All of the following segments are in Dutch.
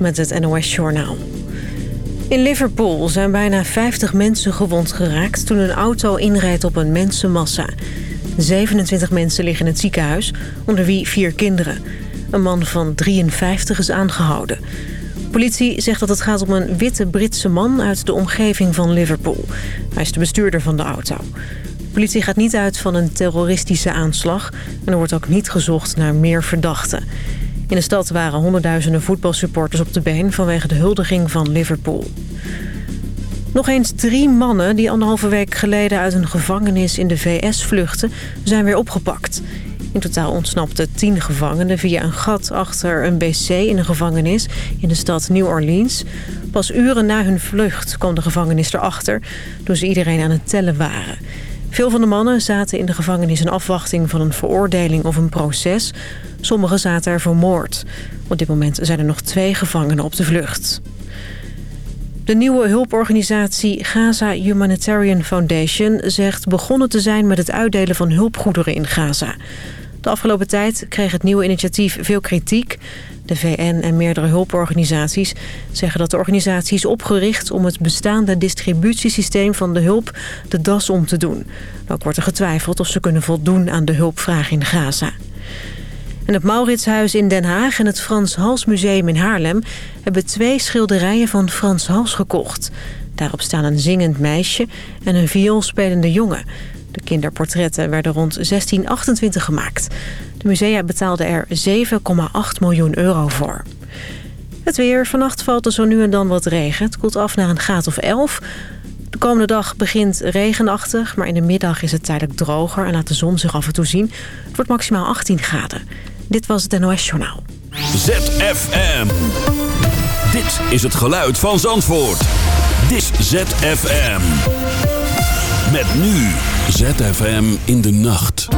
Met het NOS Journaal. In Liverpool zijn bijna 50 mensen gewond geraakt... toen een auto inreed op een mensenmassa. 27 mensen liggen in het ziekenhuis, onder wie vier kinderen. Een man van 53 is aangehouden. Politie zegt dat het gaat om een witte Britse man uit de omgeving van Liverpool. Hij is de bestuurder van de auto. Politie gaat niet uit van een terroristische aanslag... en er wordt ook niet gezocht naar meer verdachten. In de stad waren honderdduizenden voetbalsupporters op de been... vanwege de huldiging van Liverpool. Nog eens drie mannen die anderhalve week geleden uit een gevangenis in de VS vluchten... zijn weer opgepakt. In totaal ontsnapten tien gevangenen via een gat achter een BC in een gevangenis in de stad New Orleans. Pas uren na hun vlucht kwam de gevangenis erachter toen ze iedereen aan het tellen waren. Veel van de mannen zaten in de gevangenis in afwachting van een veroordeling of een proces. Sommigen zaten er voor moord. Op dit moment zijn er nog twee gevangenen op de vlucht. De nieuwe hulporganisatie Gaza Humanitarian Foundation zegt begonnen te zijn met het uitdelen van hulpgoederen in Gaza. De afgelopen tijd kreeg het nieuwe initiatief veel kritiek. De VN en meerdere hulporganisaties zeggen dat de organisatie is opgericht... om het bestaande distributiesysteem van de hulp de das om te doen. Ook wordt er getwijfeld of ze kunnen voldoen aan de hulpvraag in Gaza. En het Mauritshuis in Den Haag en het Frans Hals Museum in Haarlem... hebben twee schilderijen van Frans Hals gekocht. Daarop staan een zingend meisje en een vioolspelende jongen... De kinderportretten werden rond 1628 gemaakt. De musea betaalden er 7,8 miljoen euro voor. Het weer. Vannacht valt er zo nu en dan wat regen. Het koelt af naar een graad of 11. De komende dag begint regenachtig, maar in de middag is het tijdelijk droger... en laat de zon zich af en toe zien. Het wordt maximaal 18 graden. Dit was het NOS Journaal. ZFM. Dit is het geluid van Zandvoort. Dit is ZFM. Met nu ZFM in de nacht.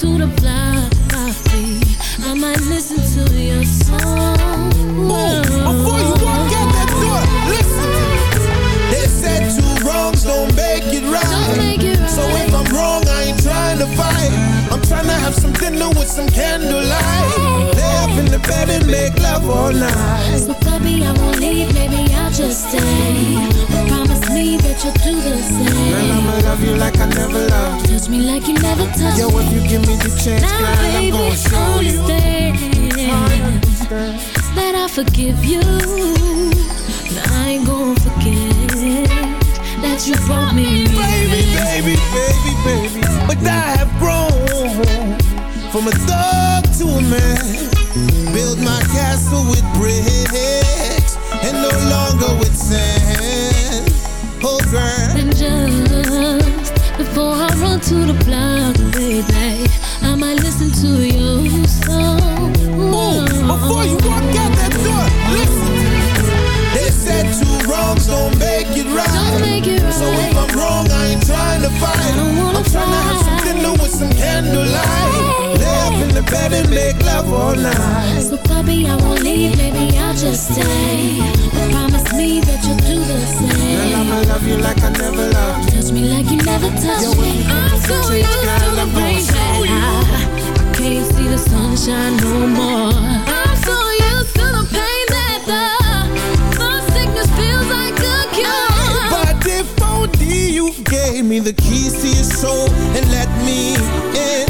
To the block, I might listen to your song. Before you walk out that door, listen. They said two wrongs don't make it right. Don't make it So right. if I'm wrong, I ain't trying to fight. I'm trying to have some dinner with some candlelight. Lay up in the bed and make love all night. So baby, I won't leave, maybe I'll just stay. Me that you'll do the Girl, same. I'ma love you like I never loved you. Touch me like you never touched Yo, if you give me the chance, Now, girl, I'm baby, gonna show you. understand that I forgive you. But I ain't gonna forget that you brought me Baby, baby, baby, baby. But I have grown from a thug to a man. Build my castle with bricks and no longer with sand. And just before I run to the block, baby, I might listen to your song. Ooh, before you walk out that door, listen. They said two wrongs don't make it right. Don't make it right. So if I'm wrong, I ain't trying to fight. I don't wanna I'm trying to have some fight. dinner with some candlelight. Lay up in the bed and make love all night. So, baby, I won't leave, maybe I'll just stay. Me that you'll do the Girl. I'ma love you like I never loved you. Touch me like you never touched me. I'm so used to the rain that. I, I can't see the sunshine no more. I'm so used to the pain that the, the sickness feels like a cure. But if only you gave me the keys to your soul and let me in,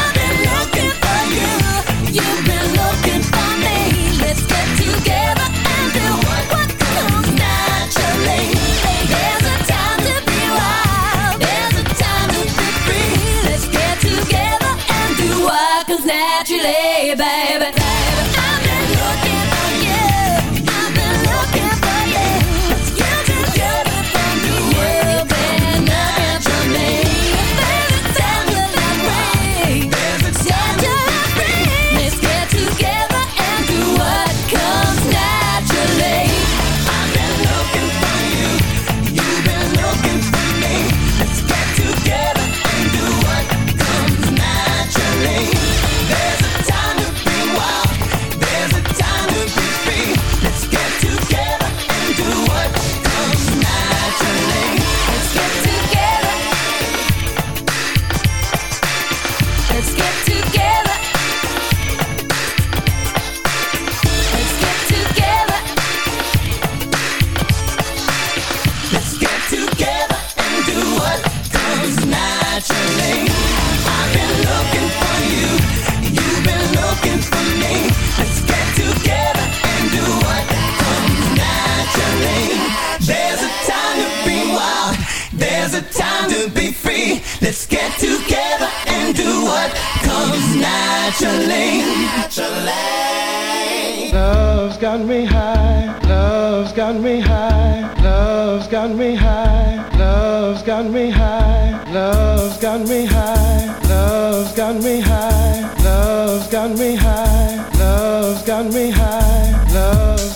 lay, baby. naturally. naturally. Love's got me high. Love's got me high. Love's got me high. Love's got me high. Love's got me high. Love's got me high. Love's got me high. Love's got me high. Love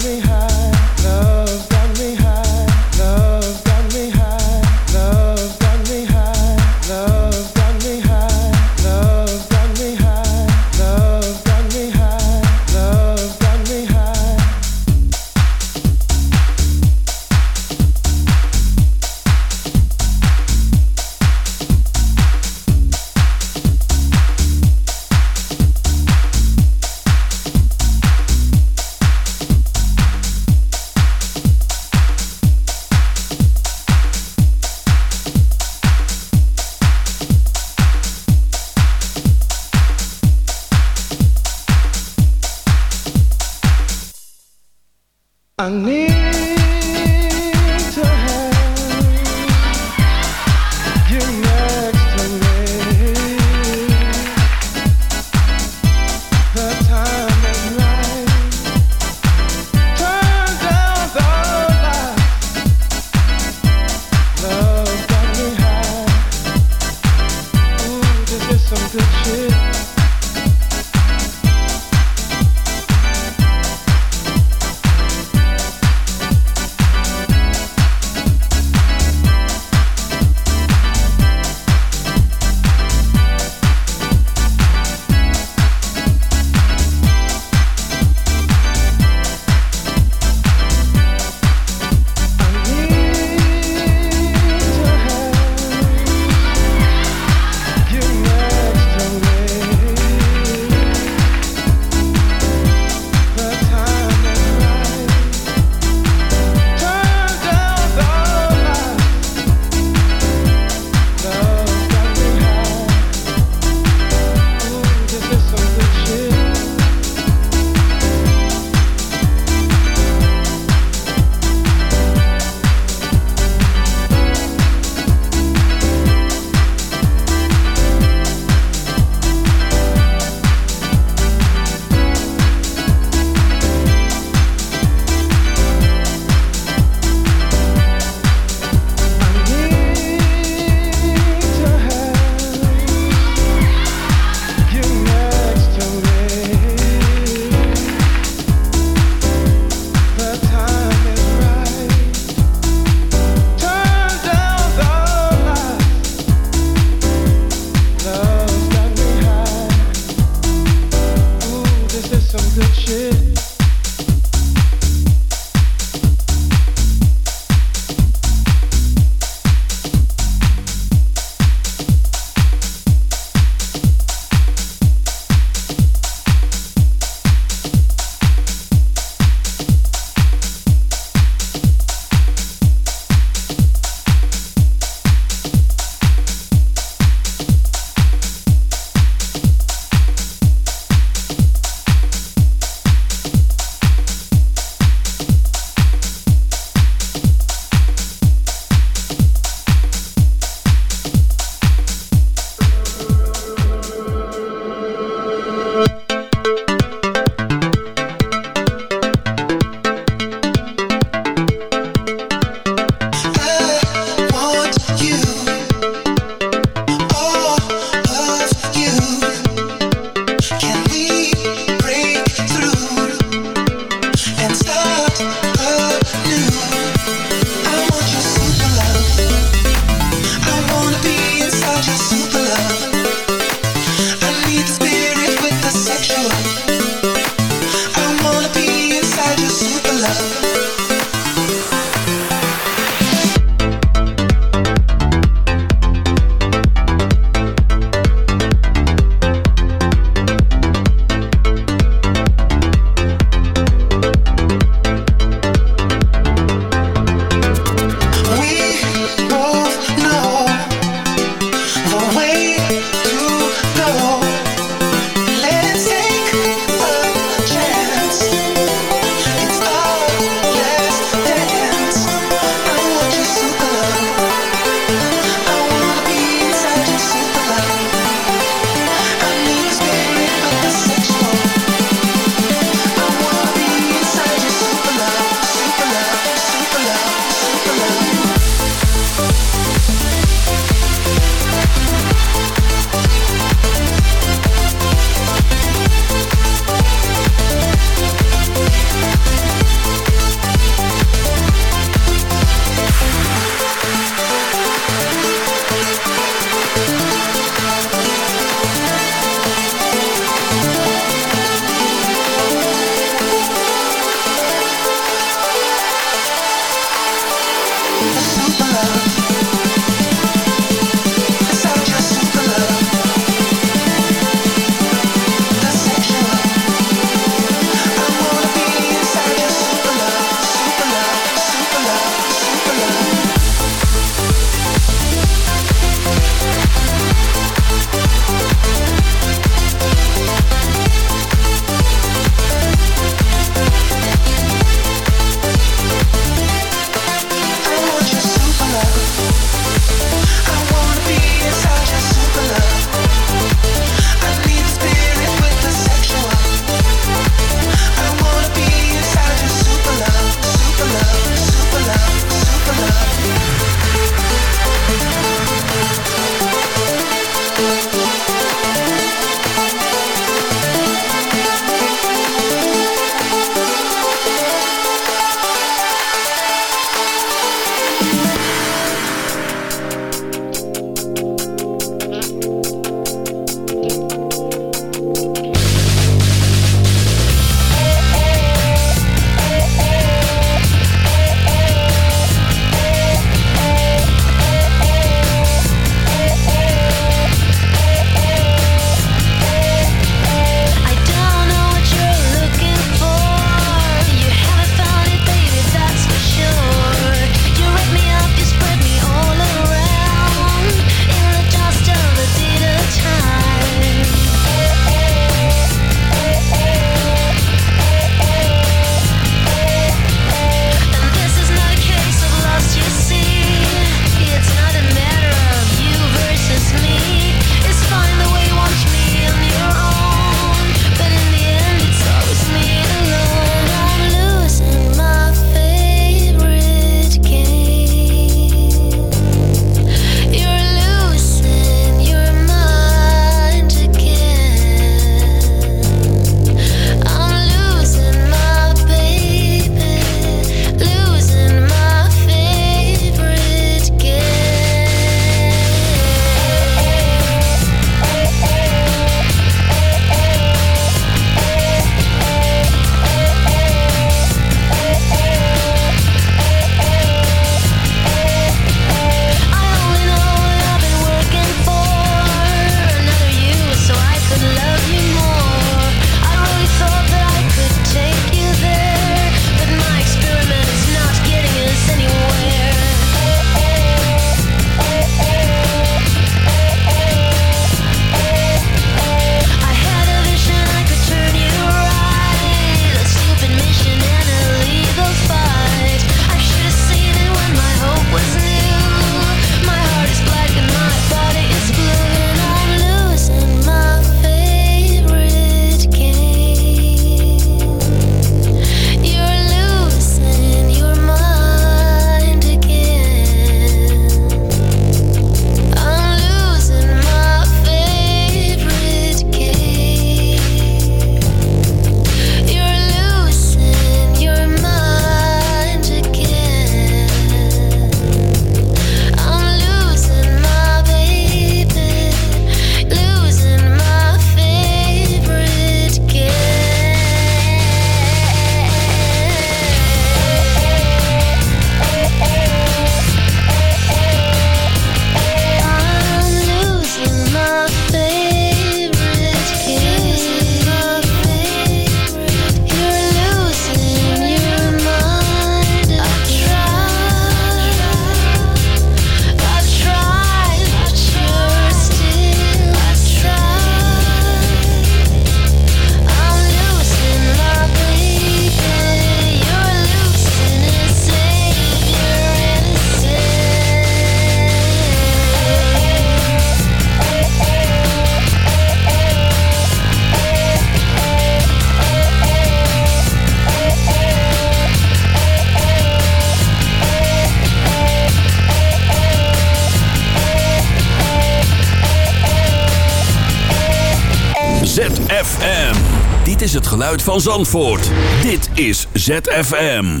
is het geluid van Zandvoort. Dit is ZFM.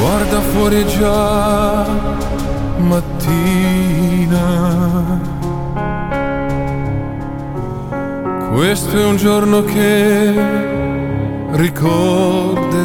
Guarda fuori già mattina Questo è un giorno che ricorderai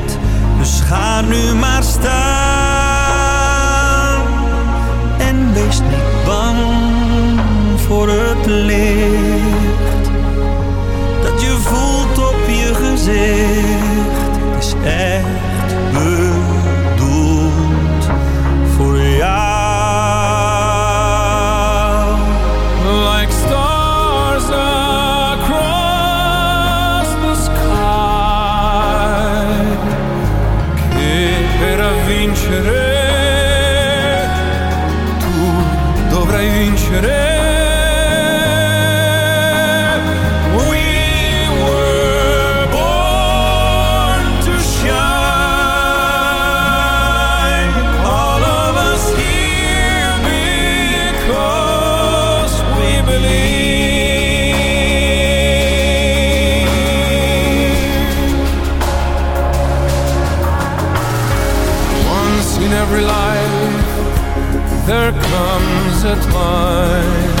maar nu maar staan. vincere at mine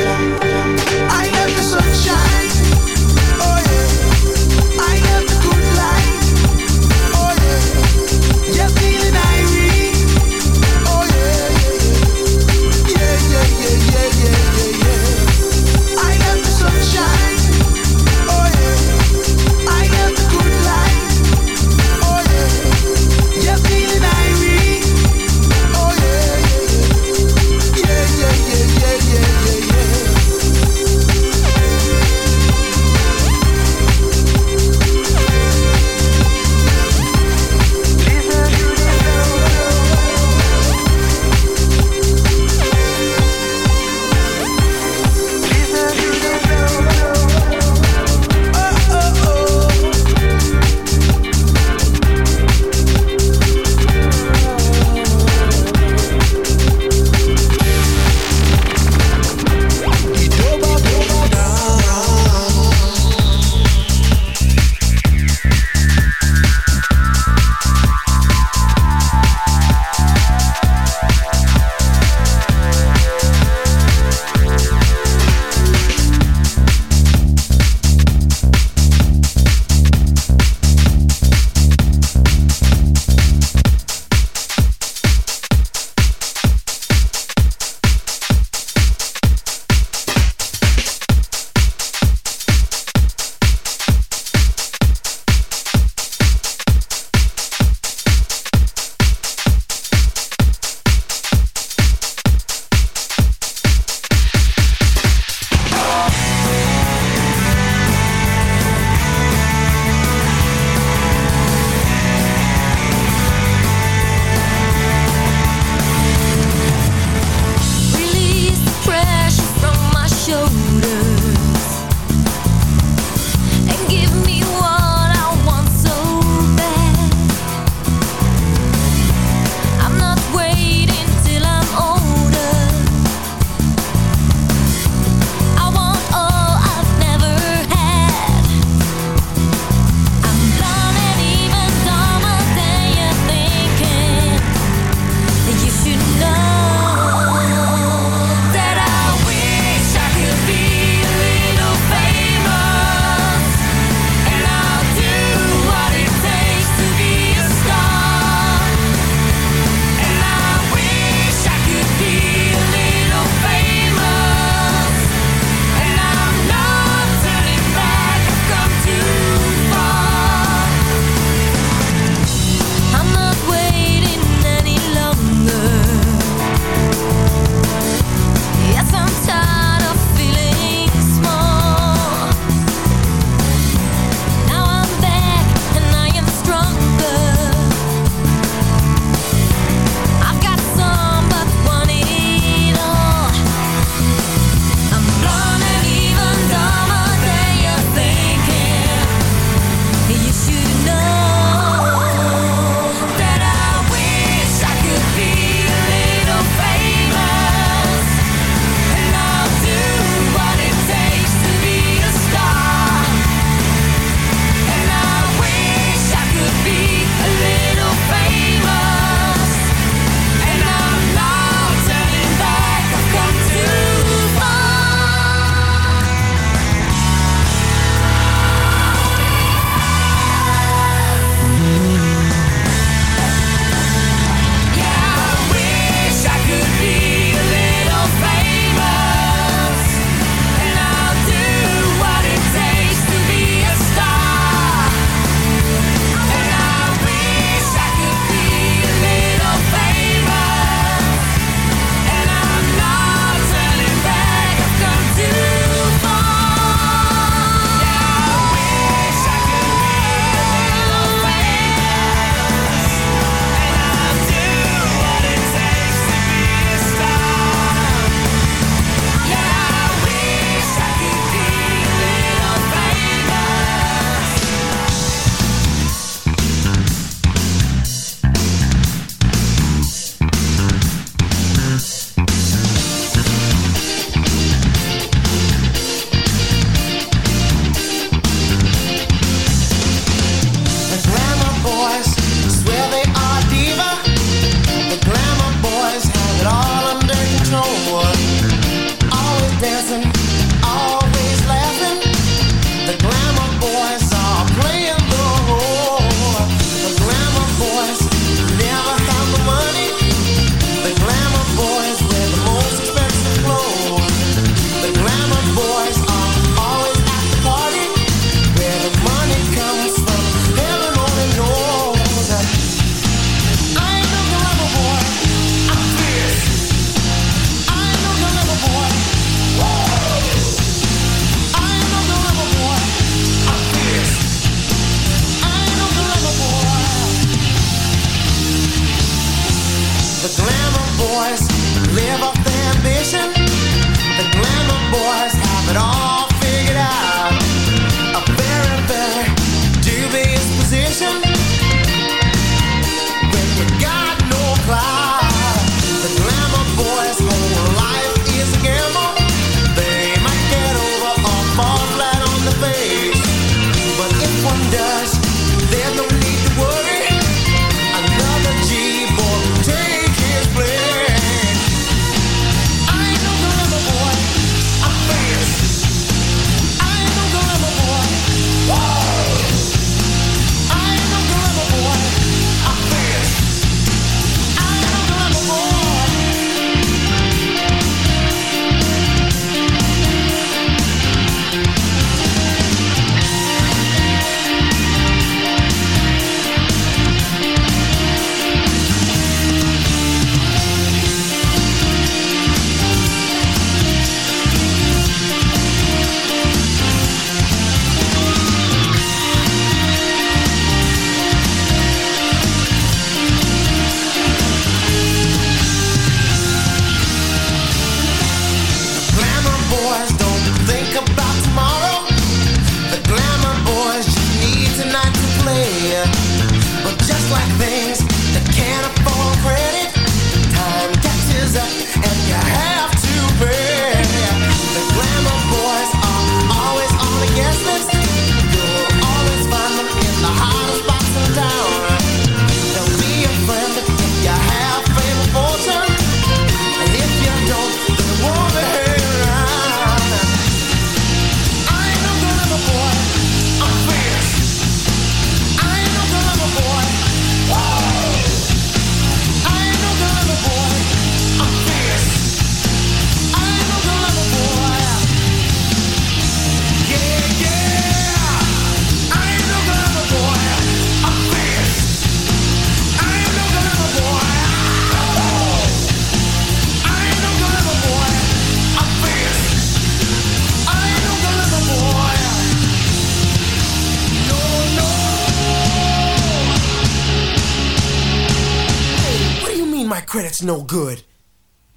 good.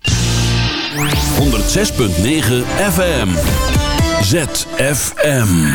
106.9 FM. ZFM.